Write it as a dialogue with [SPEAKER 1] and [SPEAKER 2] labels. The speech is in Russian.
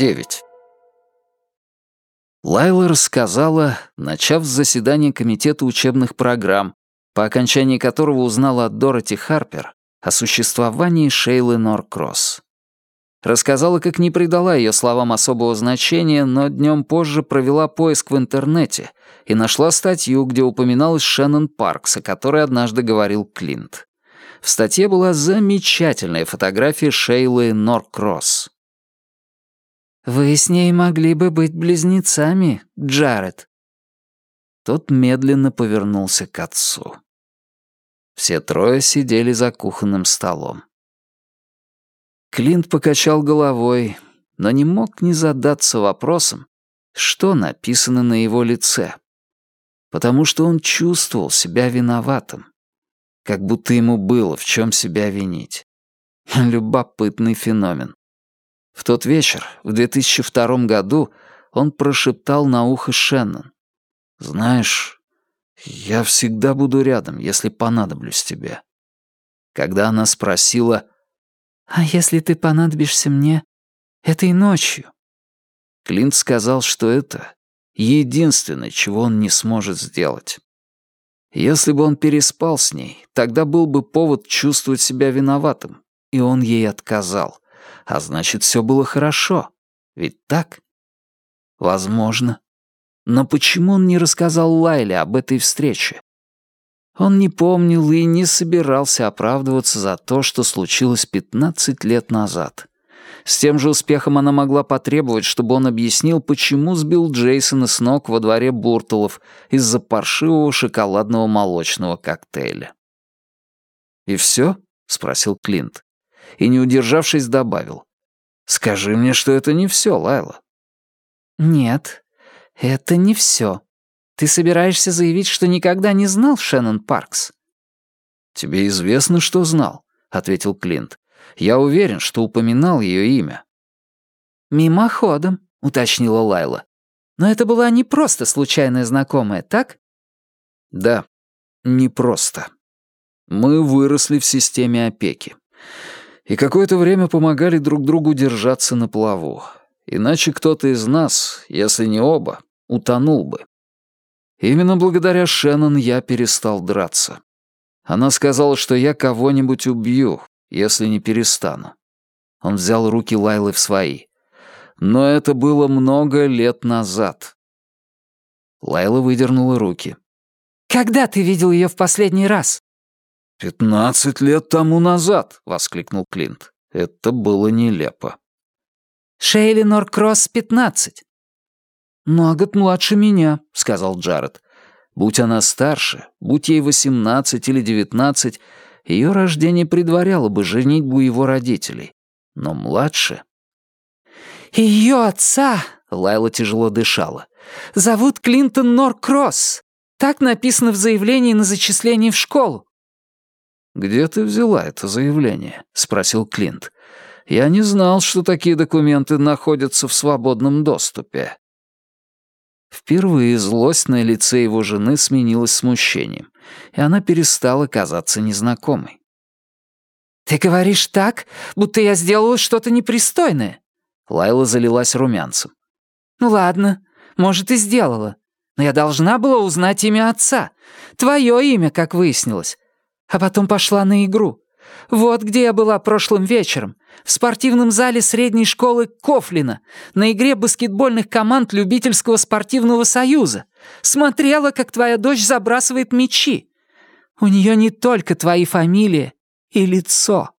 [SPEAKER 1] 9. Лайла рассказала, начав с заседания Комитета учебных программ, по окончании которого узнала от Дороти Харпер о существовании Шейлы Норкросс. Рассказала, как не придала ее словам особого значения, но днем позже провела поиск в интернете и нашла статью, где упоминалась Шеннон Паркс, о которой однажды говорил Клинт. В статье была замечательная фотография Шейлы Норкросс.
[SPEAKER 2] «Вы с ней могли бы быть близнецами, Джаред».
[SPEAKER 1] Тот медленно повернулся к отцу. Все трое сидели за кухонным столом. Клинт покачал головой, но не мог не задаться вопросом, что написано на его лице. Потому что он чувствовал себя виноватым. Как будто ему было в чем себя винить. Любопытный феномен. В тот вечер, в 2002 году, он прошептал на ухо Шеннон. «Знаешь, я всегда буду рядом, если понадоблюсь тебе». Когда она спросила,
[SPEAKER 2] «А если ты понадобишься мне этой ночью?»
[SPEAKER 1] Клинт сказал, что это единственное, чего он не сможет сделать. Если бы он переспал с ней, тогда был бы повод чувствовать себя виноватым, и он ей отказал. А значит, все было хорошо. Ведь так? Возможно. Но почему он не рассказал Лайле об этой встрече? Он не помнил и не собирался оправдываться за то, что случилось 15 лет назад. С тем же успехом она могла потребовать, чтобы он объяснил, почему сбил Джейсона с ног во дворе Буртулов из-за паршивого шоколадного молочного коктейля. «И все?» — спросил Клинт и, не удержавшись, добавил. «Скажи мне, что это не все, Лайла».
[SPEAKER 2] «Нет, это не все. Ты собираешься заявить, что никогда не знал Шеннон Паркс?»
[SPEAKER 1] «Тебе известно, что знал», — ответил Клинт. «Я уверен, что упоминал ее имя».
[SPEAKER 2] «Мимоходом», — уточнила Лайла. «Но это была не просто случайная знакомая, так?»
[SPEAKER 1] «Да, не просто. Мы выросли в системе опеки и какое-то время помогали друг другу держаться на плаву. Иначе кто-то из нас, если не оба, утонул бы. Именно благодаря Шеннон я перестал драться. Она сказала, что я кого-нибудь убью, если не перестану. Он взял руки Лайлы в свои. Но это было много лет назад. Лайла выдернула руки.
[SPEAKER 2] «Когда ты видел ее в последний раз?»
[SPEAKER 1] «Пятнадцать лет тому назад!» — воскликнул Клинт. Это было нелепо.
[SPEAKER 2] «Шейли Норкросс, пятнадцать».
[SPEAKER 1] «На год младше меня», — сказал Джаред. «Будь она старше, будь ей восемнадцать или девятнадцать, ее рождение предваряло бы женитьбу его родителей. Но младше...»
[SPEAKER 2] «Ее отца», — Лайла тяжело дышала, — «зовут Клинтон Норкросс. Так написано в заявлении на зачисление в школу.
[SPEAKER 1] «Где ты взяла это заявление?» — спросил Клинт. «Я не знал, что такие документы находятся в свободном доступе». Впервые злость на лице его жены сменилась смущением, и она перестала казаться незнакомой.
[SPEAKER 2] «Ты говоришь так, будто я сделала что-то непристойное?»
[SPEAKER 1] Лайла залилась румянцем.
[SPEAKER 2] «Ну ладно, может, и сделала. Но я должна была узнать имя отца. Твое имя, как выяснилось а потом пошла на игру. Вот где я была прошлым вечером. В спортивном зале средней школы Кофлина, на игре баскетбольных команд любительского спортивного союза. Смотрела, как твоя дочь забрасывает мячи. У нее не только твои фамилии и лицо.